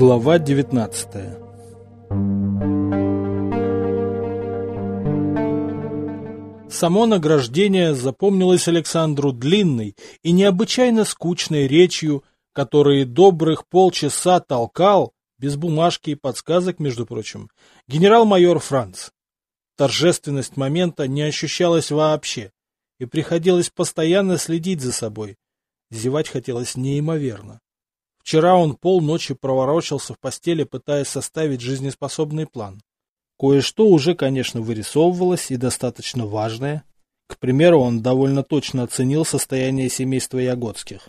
Глава 19 Само награждение запомнилось Александру длинной и необычайно скучной речью, которой добрых полчаса толкал, без бумажки и подсказок, между прочим, генерал-майор Франц. Торжественность момента не ощущалась вообще, и приходилось постоянно следить за собой. Зевать хотелось неимоверно. Вчера он полночи проворочался в постели, пытаясь составить жизнеспособный план. Кое-что уже, конечно, вырисовывалось и достаточно важное. К примеру, он довольно точно оценил состояние семейства Ягодских.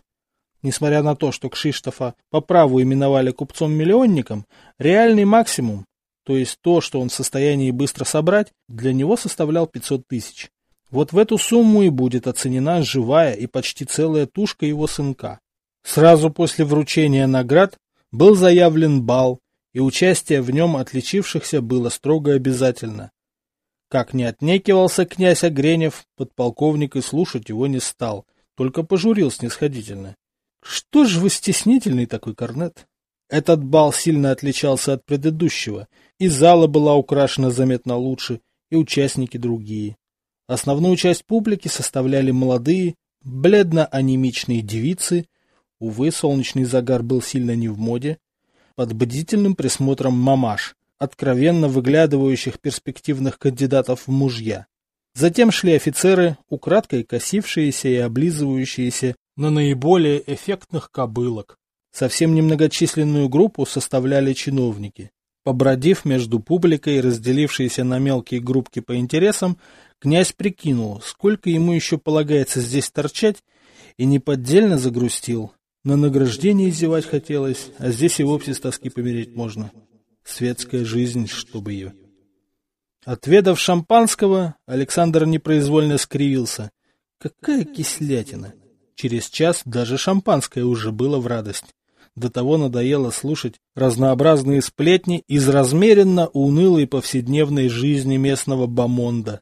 Несмотря на то, что Кшиштофа по праву именовали купцом-миллионником, реальный максимум, то есть то, что он в состоянии быстро собрать, для него составлял 500 тысяч. Вот в эту сумму и будет оценена живая и почти целая тушка его сынка. Сразу после вручения наград был заявлен бал, и участие в нем отличившихся было строго обязательно. Как не отнекивался князь Огренев, подполковник и слушать его не стал, только пожурил снисходительно. Что ж вы стеснительный такой, Корнет? Этот бал сильно отличался от предыдущего, и зала была украшена заметно лучше, и участники другие. Основную часть публики составляли молодые, бледно-анемичные девицы, увы, солнечный загар был сильно не в моде, под бдительным присмотром мамаш, откровенно выглядывающих перспективных кандидатов в мужья. Затем шли офицеры, украдкой косившиеся и облизывающиеся на наиболее эффектных кобылок. Совсем немногочисленную группу составляли чиновники. Побродив между публикой, разделившейся на мелкие группки по интересам, Князь прикинул, сколько ему еще полагается здесь торчать, и неподдельно загрустил. На награждение зевать хотелось, а здесь и вовсе с тоски помереть можно. Светская жизнь, чтобы ее. Отведав шампанского, Александр непроизвольно скривился. Какая кислятина! Через час даже шампанское уже было в радость. До того надоело слушать разнообразные сплетни из размеренно унылой повседневной жизни местного бомонда.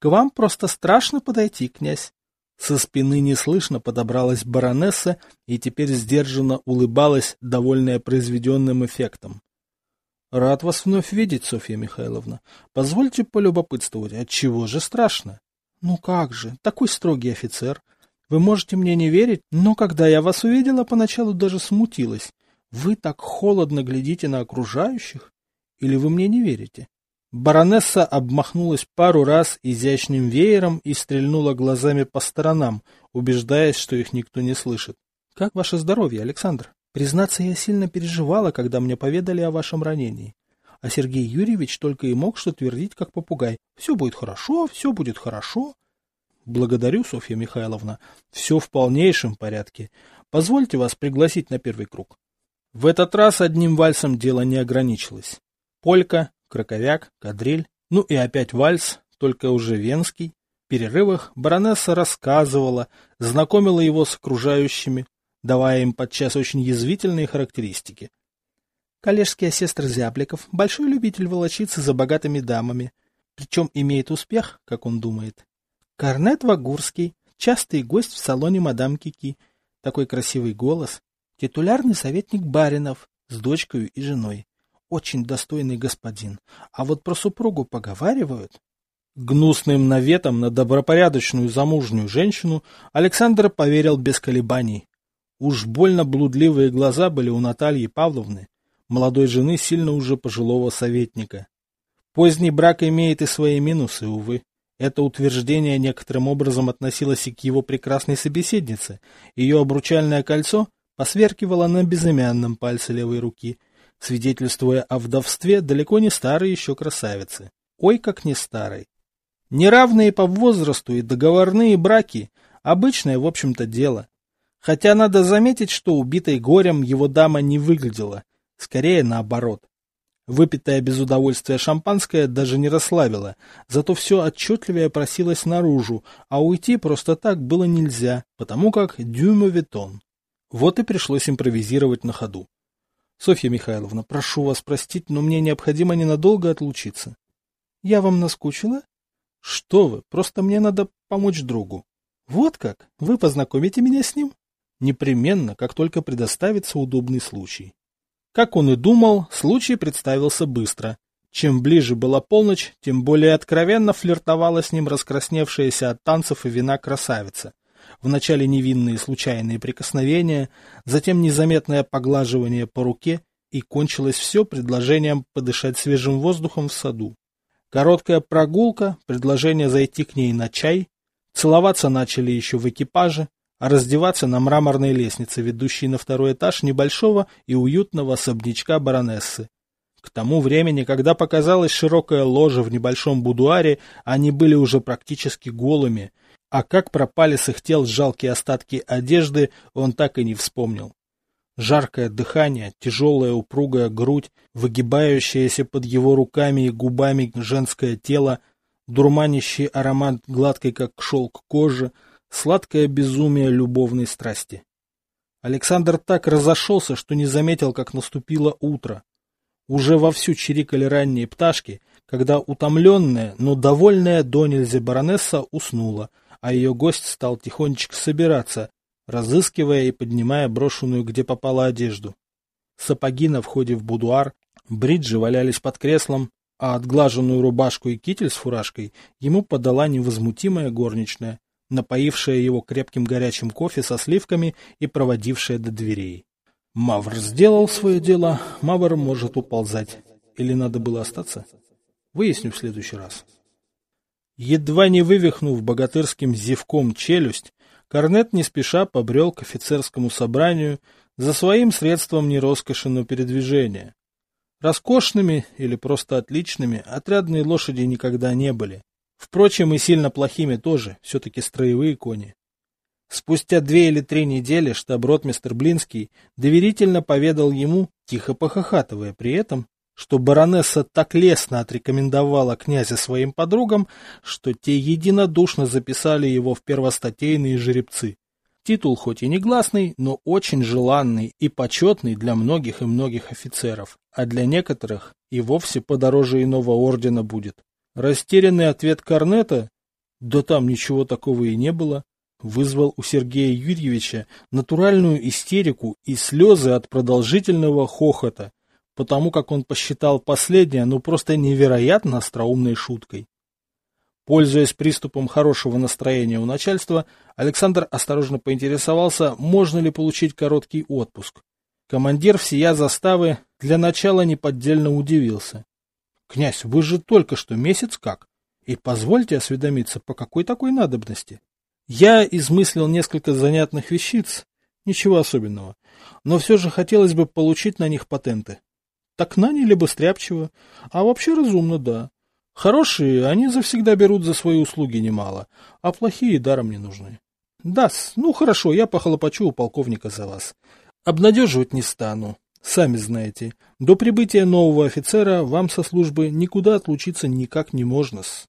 К вам просто страшно подойти, князь. Со спины неслышно подобралась баронесса и теперь сдержанно улыбалась, довольная произведенным эффектом. — Рад вас вновь видеть, Софья Михайловна. Позвольте полюбопытствовать, от чего же страшно? — Ну как же, такой строгий офицер. Вы можете мне не верить, но когда я вас увидела, поначалу даже смутилась. Вы так холодно глядите на окружающих? Или вы мне не верите? Баронесса обмахнулась пару раз изящным веером и стрельнула глазами по сторонам, убеждаясь, что их никто не слышит. — Как ваше здоровье, Александр? Признаться, я сильно переживала, когда мне поведали о вашем ранении. А Сергей Юрьевич только и мог что твердить, как попугай. Все будет хорошо, все будет хорошо. Благодарю, Софья Михайловна. Все в полнейшем порядке. Позвольте вас пригласить на первый круг. В этот раз одним вальсом дело не ограничилось. Полька, краковяк, кадриль, ну и опять вальс, только уже венский. В перерывах баронесса рассказывала, знакомила его с окружающими, давая им подчас очень язвительные характеристики. Коллежский сестр Зябликов – большой любитель волочиться за богатыми дамами, причем имеет успех, как он думает. Корнет Вагурский – частый гость в салоне мадам Кики, такой красивый голос, титулярный советник Баринов с дочкой и женой очень достойный господин, а вот про супругу поговаривают. Гнусным наветом на добропорядочную замужнюю женщину Александр поверил без колебаний. Уж больно блудливые глаза были у Натальи Павловны, молодой жены сильно уже пожилого советника. Поздний брак имеет и свои минусы, увы. Это утверждение некоторым образом относилось и к его прекрасной собеседнице. Ее обручальное кольцо посверкивало на безымянном пальце левой руки – свидетельствуя о вдовстве далеко не старой еще красавицы. Ой, как не старой. Неравные по возрасту и договорные браки – обычное, в общем-то, дело. Хотя надо заметить, что убитой горем его дама не выглядела, скорее наоборот. Выпитое без удовольствия шампанское даже не расслабило, зато все отчетливее просилось наружу, а уйти просто так было нельзя, потому как дюймовитон. Вот и пришлось импровизировать на ходу. Софья Михайловна, прошу вас простить, но мне необходимо ненадолго отлучиться. Я вам наскучила? Что вы, просто мне надо помочь другу. Вот как? Вы познакомите меня с ним? Непременно, как только предоставится удобный случай. Как он и думал, случай представился быстро. Чем ближе была полночь, тем более откровенно флиртовала с ним раскрасневшаяся от танцев и вина красавица. Вначале невинные случайные прикосновения, затем незаметное поглаживание по руке, и кончилось все предложением подышать свежим воздухом в саду. Короткая прогулка, предложение зайти к ней на чай, целоваться начали еще в экипаже, а раздеваться на мраморной лестнице, ведущей на второй этаж небольшого и уютного особнячка баронессы. К тому времени, когда показалась широкая ложа в небольшом будуаре, они были уже практически голыми, а как пропали с их тел жалкие остатки одежды, он так и не вспомнил. Жаркое дыхание, тяжелая упругая грудь, выгибающаяся под его руками и губами женское тело, дурманящий аромат гладкой, как шелк кожи, сладкое безумие любовной страсти. Александр так разошелся, что не заметил, как наступило утро. Уже вовсю чирикали ранние пташки, когда утомленная, но довольная до нельзя баронесса уснула, а ее гость стал тихонечко собираться, разыскивая и поднимая брошенную где попало одежду. Сапоги на входе в будуар, бриджи валялись под креслом, а отглаженную рубашку и китель с фуражкой ему подала невозмутимая горничная, напоившая его крепким горячим кофе со сливками и проводившая до дверей. Мавр сделал свое дело, Мавр может уползать. Или надо было остаться? Выясню в следующий раз. Едва не вывихнув богатырским зевком челюсть, Корнет не спеша побрел к офицерскому собранию за своим средством не роскоши, но передвижения. Роскошными или просто отличными отрядные лошади никогда не были. Впрочем, и сильно плохими тоже, все-таки строевые кони. Спустя две или три недели штаб-ротмистр Блинский доверительно поведал ему, тихо похохатывая при этом, что баронесса так лестно отрекомендовала князя своим подругам, что те единодушно записали его в первостатейные жеребцы. Титул хоть и негласный, но очень желанный и почетный для многих и многих офицеров, а для некоторых и вовсе подороже иного ордена будет. Растерянный ответ Корнета «Да там ничего такого и не было» вызвал у Сергея Юрьевича натуральную истерику и слезы от продолжительного хохота, потому как он посчитал последнее, ну просто невероятно остроумной шуткой. Пользуясь приступом хорошего настроения у начальства, Александр осторожно поинтересовался, можно ли получить короткий отпуск. Командир всея заставы для начала неподдельно удивился. — Князь, вы же только что месяц как? И позвольте осведомиться, по какой такой надобности? Я измыслил несколько занятных вещиц, ничего особенного, но все же хотелось бы получить на них патенты. Так наняли бы стряпчиво. А вообще разумно, да. Хорошие, они завсегда берут за свои услуги немало, а плохие даром не нужны. да ну хорошо, я похлопочу у полковника за вас. Обнадеживать не стану. Сами знаете, до прибытия нового офицера вам со службы никуда отлучиться никак не можно -с.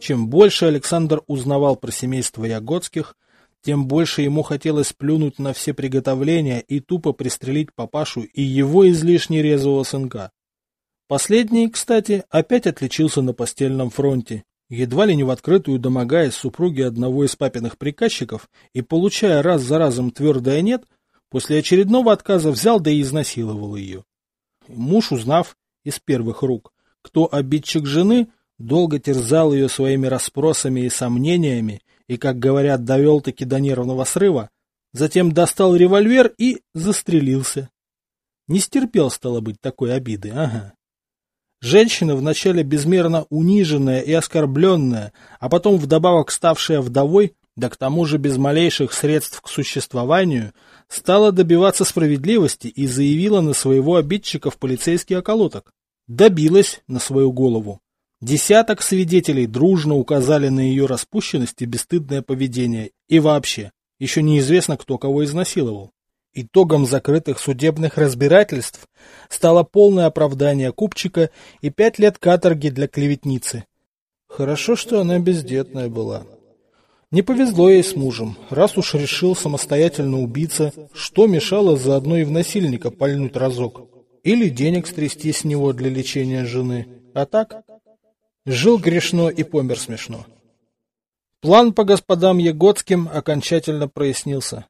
Чем больше Александр узнавал про семейство Ягодских, тем больше ему хотелось плюнуть на все приготовления и тупо пристрелить папашу и его излишне резвого сынка. Последний, кстати, опять отличился на постельном фронте, едва ли не в открытую домогаясь супруги одного из папиных приказчиков и, получая раз за разом твердое «нет», после очередного отказа взял да и изнасиловал ее. Муж, узнав из первых рук, кто обидчик жены, долго терзал ее своими расспросами и сомнениями и, как говорят, довел-таки до нервного срыва, затем достал револьвер и застрелился. Не стерпел, стало быть, такой обиды, ага. Женщина, вначале безмерно униженная и оскорбленная, а потом вдобавок ставшая вдовой, да к тому же без малейших средств к существованию, стала добиваться справедливости и заявила на своего обидчика в полицейский околоток. Добилась на свою голову. Десяток свидетелей дружно указали на ее распущенность и бесстыдное поведение. И вообще, еще неизвестно, кто кого изнасиловал. Итогом закрытых судебных разбирательств стало полное оправдание купчика и пять лет каторги для клеветницы. Хорошо, что она бездетная была. Не повезло ей с мужем. Раз уж решил самостоятельно убиться, что мешало заодно и в насильника пальнуть разок? Или денег стрясти с него для лечения жены? А так, Жил грешно и помер смешно. План по господам Егодским окончательно прояснился.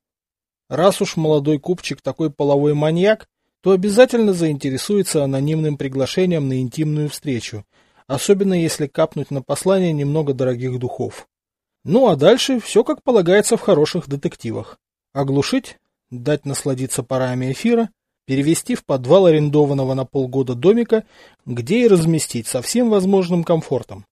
Раз уж молодой купчик такой половой маньяк, то обязательно заинтересуется анонимным приглашением на интимную встречу, особенно если капнуть на послание немного дорогих духов. Ну а дальше все как полагается в хороших детективах. Оглушить, дать насладиться парами эфира, перевести в подвал арендованного на полгода домика, где и разместить со всем возможным комфортом.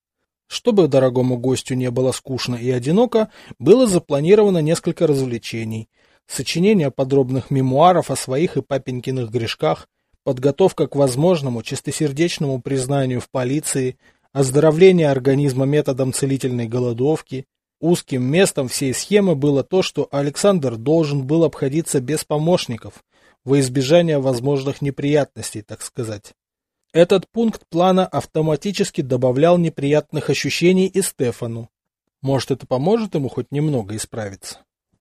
Чтобы дорогому гостю не было скучно и одиноко, было запланировано несколько развлечений. Сочинение подробных мемуаров о своих и папенькиных грешках, подготовка к возможному чистосердечному признанию в полиции, оздоровление организма методом целительной голодовки. Узким местом всей схемы было то, что Александр должен был обходиться без помощников, во избежание возможных неприятностей, так сказать. Этот пункт плана автоматически добавлял неприятных ощущений и Стефану. Может, это поможет ему хоть немного исправиться?